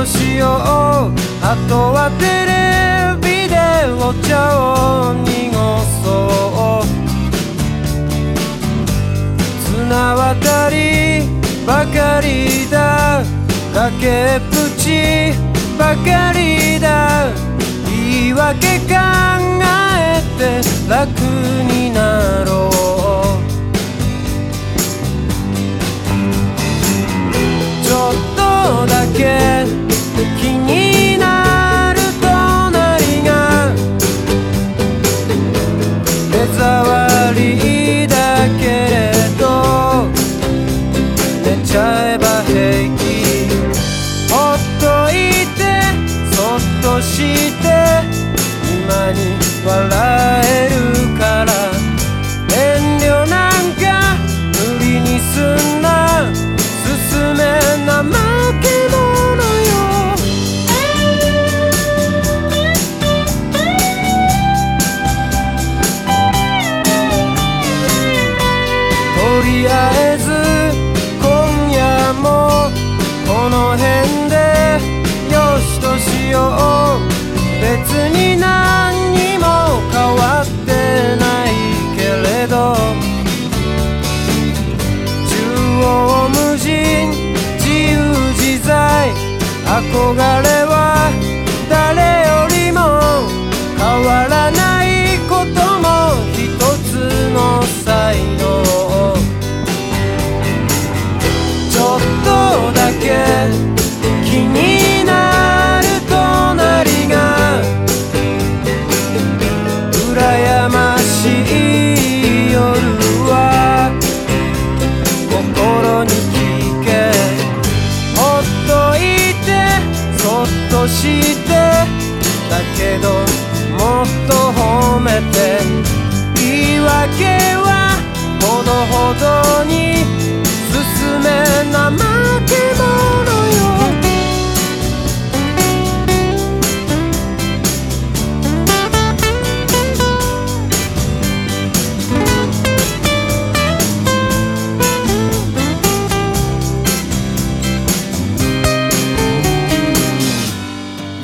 ようあとはテレビでお茶を濁そう綱渡りばかりだ。崖っぷちばかりだ。言い訳考えて楽になろう。ちょっとだけ憧れてだけどもっと褒めて言い訳はほどほどに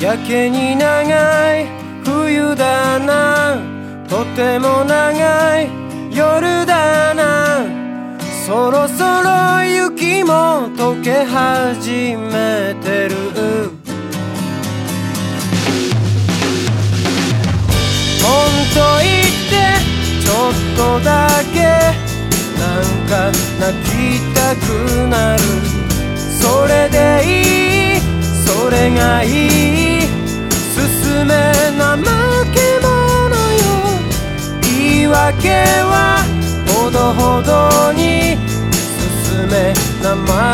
やけに長い冬だな。とても長い夜だな。そろそろ雪も溶け始めてる。ほんと言ってちょっとだけ。なんか泣きたくなる。それでいい。それがいい。言い訳はほどほどに進め名前